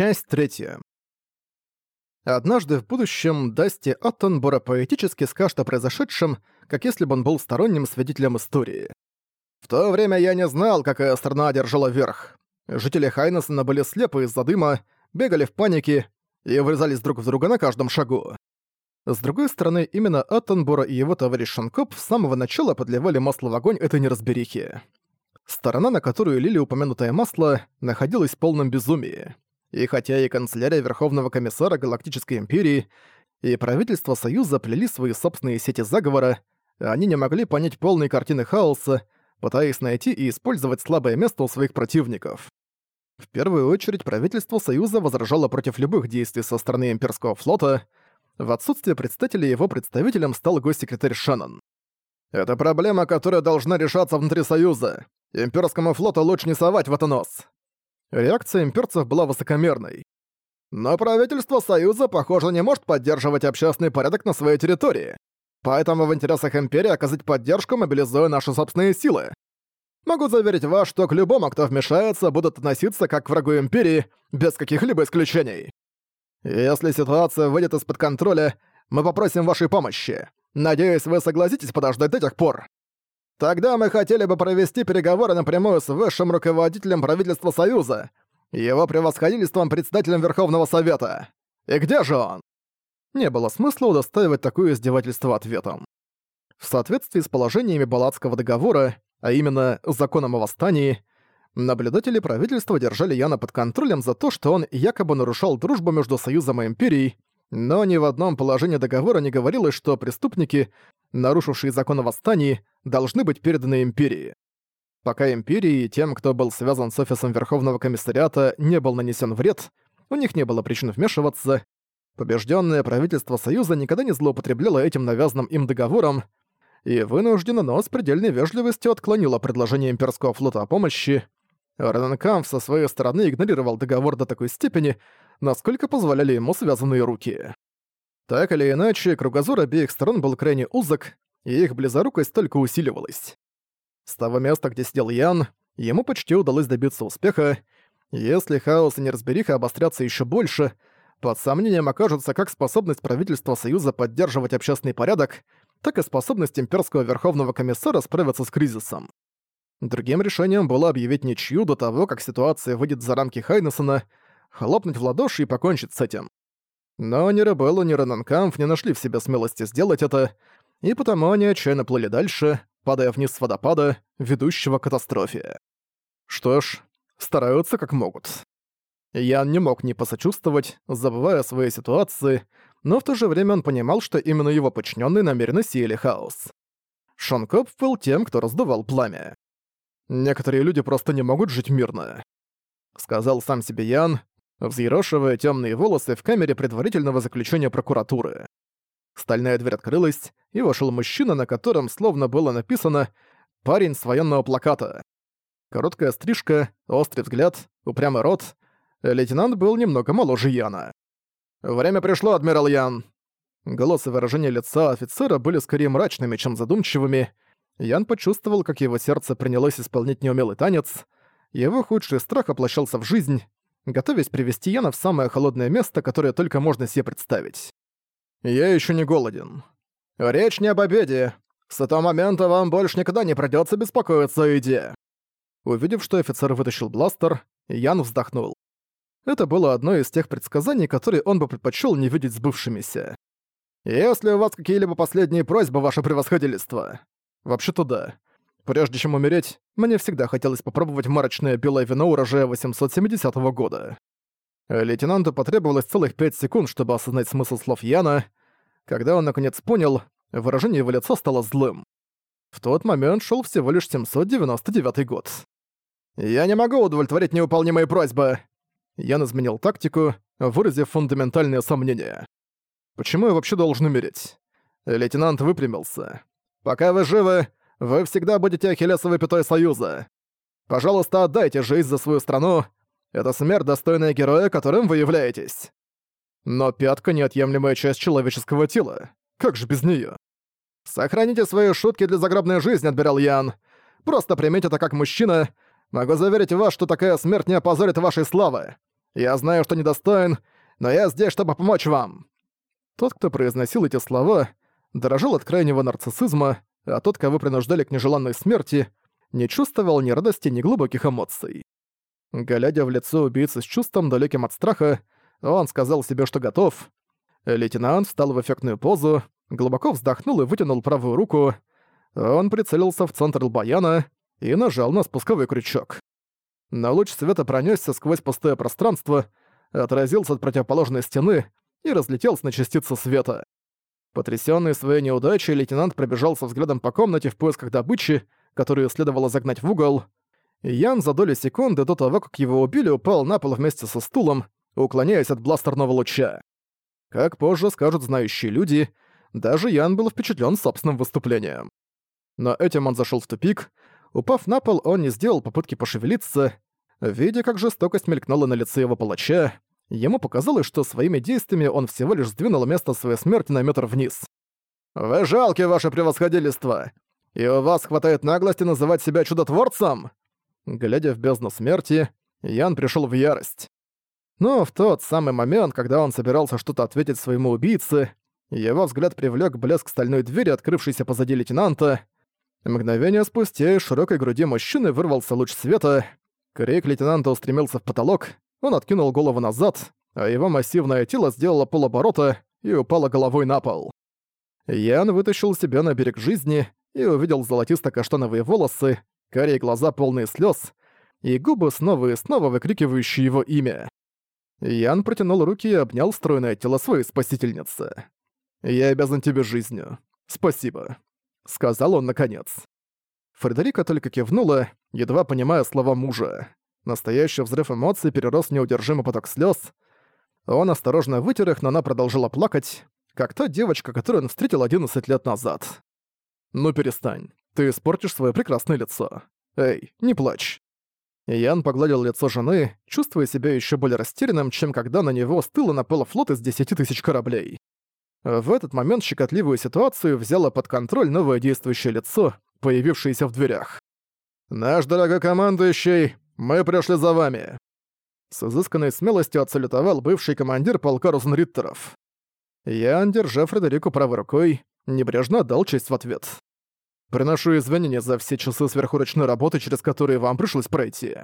Часть третья. Однажды в будущем Дасти Аттенбора поэтически скажет о произошедшем, как если бы он был сторонним свидетелем истории. В то время я не знал, какая страна одержала верх. Жители Хайнесона были слепы из-за дыма, бегали в панике и врезались друг в друга на каждом шагу. С другой стороны, именно Аттенбора и его товарищ Шанкоп с самого начала подливали масло в огонь этой неразберихи. Сторона, на которую лили упомянутое масло, находилась в полном безумии. И хотя и канцелярия Верховного комиссара Галактической Империи, и правительство Союза плели свои собственные сети заговора, они не могли понять полной картины хаоса, пытаясь найти и использовать слабое место у своих противников. В первую очередь правительство Союза возражало против любых действий со стороны имперского флота. В отсутствие представителя его представителем стал госсекретарь Шеннон. «Это проблема, которая должна решаться внутри Союза. Имперскому флоту лучше не совать в это нос. Реакция имперцев была высокомерной. Но правительство Союза, похоже, не может поддерживать общественный порядок на своей территории. Поэтому в интересах Империи оказать поддержку, мобилизуя наши собственные силы. Могу заверить вас, что к любому, кто вмешается, будут относиться как к врагу Империи, без каких-либо исключений. Если ситуация выйдет из-под контроля, мы попросим вашей помощи. Надеюсь, вы согласитесь подождать до тех пор. Тогда мы хотели бы провести переговоры напрямую с высшим руководителем правительства Союза, его превосходительством председателем Верховного Совета. И где же он? Не было смысла удостаивать такое издевательство ответом. В соответствии с положениями Балатского договора, а именно законом о восстании, наблюдатели правительства держали Яна под контролем за то, что он якобы нарушал дружбу между Союзом и Империей, но ни в одном положении договора не говорилось, что преступники, нарушившие закон о восстании, должны быть переданы Империи. Пока Империи и тем, кто был связан с офисом Верховного комиссариата, не был нанесен вред, у них не было причин вмешиваться, побежденное правительство Союза никогда не злоупотребляло этим навязанным им договором и вынужденно, но с предельной вежливостью отклонило предложение имперского флота о помощи. Ренанкамп со своей стороны игнорировал договор до такой степени, насколько позволяли ему связанные руки. Так или иначе, кругозор обеих сторон был крайне узок, и их близорукость только усиливалась. С того места, где сидел Ян, ему почти удалось добиться успеха. Если хаос и неразбериха обострятся еще больше, под сомнением окажется как способность правительства Союза поддерживать общественный порядок, так и способность имперского верховного комиссара справиться с кризисом. Другим решением было объявить ничью до того, как ситуация выйдет за рамки Хайнессона, хлопнуть в ладоши и покончить с этим. Но ни Ребеллу, ни Ренанкамф не нашли в себе смелости сделать это, и потому они отчаянно плыли дальше, падая вниз с водопада, ведущего к катастрофе. Что ж, стараются как могут. Ян не мог не посочувствовать, забывая о своей ситуации, но в то же время он понимал, что именно его подчиненные намеренно сеяли хаос. Шонкоп был тем, кто раздувал пламя. «Некоторые люди просто не могут жить мирно», — сказал сам себе Ян, взъерошивая темные волосы в камере предварительного заключения прокуратуры. Стальная дверь открылась, и вошел мужчина, на котором словно было написано «Парень с военного плаката». Короткая стрижка, острый взгляд, упрямый рот. Лейтенант был немного моложе Яна. «Время пришло, адмирал Ян!» Голос и выражение лица офицера были скорее мрачными, чем задумчивыми. Ян почувствовал, как его сердце принялось исполнять неумелый танец. Его худший страх оплощался в жизнь, готовясь привести Яна в самое холодное место, которое только можно себе представить. Я еще не голоден. Речь не об обеде. С этого момента вам больше никогда не придется беспокоиться о еде. Увидев, что офицер вытащил бластер, Ян вздохнул. Это было одно из тех предсказаний, которые он бы предпочел не видеть сбывшимися. «Если у вас какие-либо последние просьбы, ваше превосходительство?» «Вообще-то да. Прежде чем умереть, мне всегда хотелось попробовать марочное белое вино урожая 870 года. Лейтенанту потребовалось целых пять секунд, чтобы осознать смысл слов Яна. Когда он наконец понял, выражение его лица стало злым. В тот момент шел всего лишь 799 год. «Я не могу удовлетворить невыполнимые просьбы!» Ян изменил тактику, выразив фундаментальные сомнения. «Почему я вообще должен умереть?» Лейтенант выпрямился. «Пока вы живы, вы всегда будете ахиллесовой пятой Союза. Пожалуйста, отдайте жизнь за свою страну, это смерть, достойная героя, которым вы являетесь. Но пятка — неотъемлемая часть человеческого тела. Как же без неё? Сохраните свои шутки для загробной жизни, адмирал Ян. Просто примите это как мужчина. Могу заверить вас, что такая смерть не опозорит вашей славы. Я знаю, что недостоин, но я здесь, чтобы помочь вам!» Тот, кто произносил эти слова, дорожил от крайнего нарциссизма, а тот, кого принуждали к нежеланной смерти, не чувствовал ни радости, ни глубоких эмоций. Глядя в лицо убийцы с чувством, далеким от страха, он сказал себе, что готов. Лейтенант встал в эффектную позу, глубоко вздохнул и вытянул правую руку. Он прицелился в центр Лбаяна и нажал на спусковой крючок. Но луч света пронесся сквозь пустое пространство, отразился от противоположной стены и разлетелся на частицы света. Потрясённый своей неудачей, лейтенант пробежался взглядом по комнате в поисках добычи, которую следовало загнать в угол. Ян за долю секунды до того, как его убили, упал на пол вместе со стулом, уклоняясь от бластерного луча. Как позже скажут знающие люди, даже Ян был впечатлен собственным выступлением. Но этим он зашел в тупик. Упав на пол, он не сделал попытки пошевелиться. Видя, как жестокость мелькнула на лице его палача, ему показалось, что своими действиями он всего лишь сдвинул место своей смерти на метр вниз. «Вы жалки, ваше превосходительство! И у вас хватает наглости называть себя чудотворцем?» Глядя в бездну смерти, Ян пришел в ярость. Но в тот самый момент, когда он собирался что-то ответить своему убийце, его взгляд привлек блеск стальной двери, открывшейся позади лейтенанта. Мгновение спустя из широкой груди мужчины вырвался луч света. Крик лейтенанта устремился в потолок, он откинул голову назад, а его массивное тело сделало полоборота и упало головой на пол. Ян вытащил себя на берег жизни и увидел золотисто-каштановые волосы, карие глаза полные слез и губы снова и снова выкрикивающие его имя. Ян протянул руки и обнял стройное тело своей спасительницы. «Я обязан тебе жизнью. Спасибо», — сказал он наконец. Фредерика только кивнула, едва понимая слова мужа. Настоящий взрыв эмоций перерос в неудержимый поток слез. Он осторожно вытер их, но она продолжила плакать, как та девочка, которую он встретил 11 лет назад. «Ну перестань, ты испортишь свое прекрасное лицо. Эй, не плачь». Ян погладил лицо жены, чувствуя себя еще более растерянным, чем когда на него стыло напало флот из 10 тысяч кораблей. В этот момент щекотливую ситуацию взяло под контроль новое действующее лицо, появившееся в дверях. «Наш дорогой командующий, мы пришли за вами!» С изысканной смелостью отсалютовал бывший командир полка Розенриттеров. Ян, держа Фредерику правой рукой, небрежно дал честь в ответ. Приношу извинения за все часы сверхурочной работы, через которые вам пришлось пройти.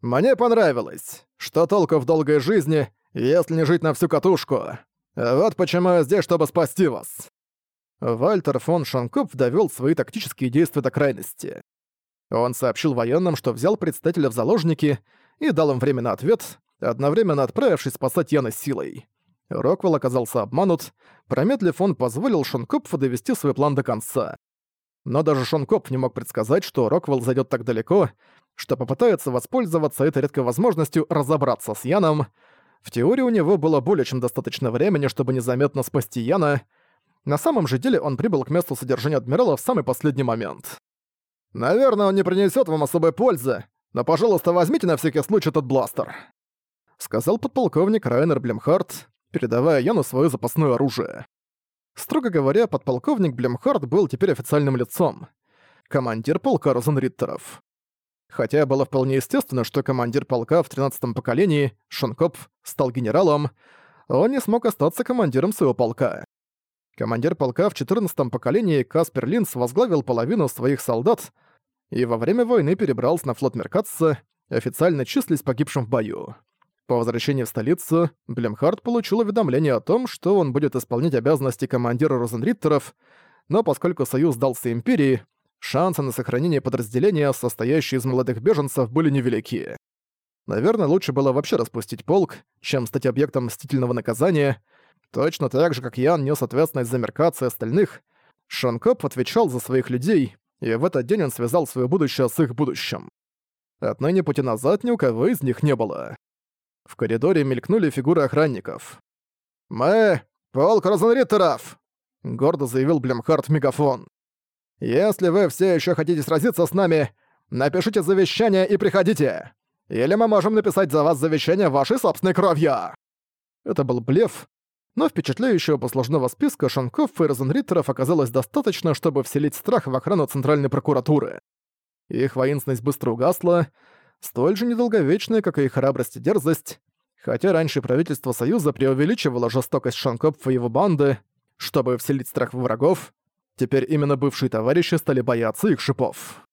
Мне понравилось. Что толку в долгой жизни, если не жить на всю катушку? Вот почему я здесь, чтобы спасти вас. Вальтер фон Шанкопф довел свои тактические действия до крайности. Он сообщил военным, что взял представителя в заложники и дал им время на ответ, одновременно отправившись спасать Яна силой. Роквелл оказался обманут, промедлив он позволил Шонкопфу довести свой план до конца. Но даже Шон Коп не мог предсказать, что Роквелл зайдет так далеко, что попытается воспользоваться этой редкой возможностью разобраться с Яном. В теории у него было более чем достаточно времени, чтобы незаметно спасти Яна. На самом же деле он прибыл к месту содержания адмирала в самый последний момент. «Наверное, он не принесет вам особой пользы, но, пожалуйста, возьмите на всякий случай этот бластер», сказал подполковник Райнер Блемхарт, передавая Яну свое запасное оружие. Строго говоря, подполковник Блемхард был теперь официальным лицом. Командир полка Розенриттеров. Хотя было вполне естественно, что командир полка в 13-м поколении, Шонкопф, стал генералом, он не смог остаться командиром своего полка. Командир полка в 14-м поколении Каспер Линц возглавил половину своих солдат и во время войны перебрался на флот Меркатца, официально числясь погибшим в бою. По возвращении в столицу, Блемхард получил уведомление о том, что он будет исполнять обязанности командира Розенриттеров, но поскольку Союз сдался Империи, шансы на сохранение подразделения, состоящие из молодых беженцев, были невелики. Наверное, лучше было вообще распустить полк, чем стать объектом мстительного наказания. Точно так же, как Ян нес ответственность за меркацию остальных, Шанкоп отвечал за своих людей, и в этот день он связал свое будущее с их будущим. Отныне пути назад ни у кого из них не было. В коридоре мелькнули фигуры охранников. «Мы — полк Розенриттеров!» — гордо заявил Блемхард в мегафон. «Если вы все еще хотите сразиться с нами, напишите завещание и приходите. Или мы можем написать за вас завещание вашей собственной кровью!» Это был блеф, но впечатляющего послужного списка Шанков и Розенриттеров оказалось достаточно, чтобы вселить страх в охрану Центральной прокуратуры. Их воинственность быстро угасла, столь же недолговечная, как и их храбрость и дерзость. Хотя раньше правительство Союза преувеличивало жестокость Шанкопфа и его банды, чтобы вселить страх в врагов, теперь именно бывшие товарищи стали бояться их шипов.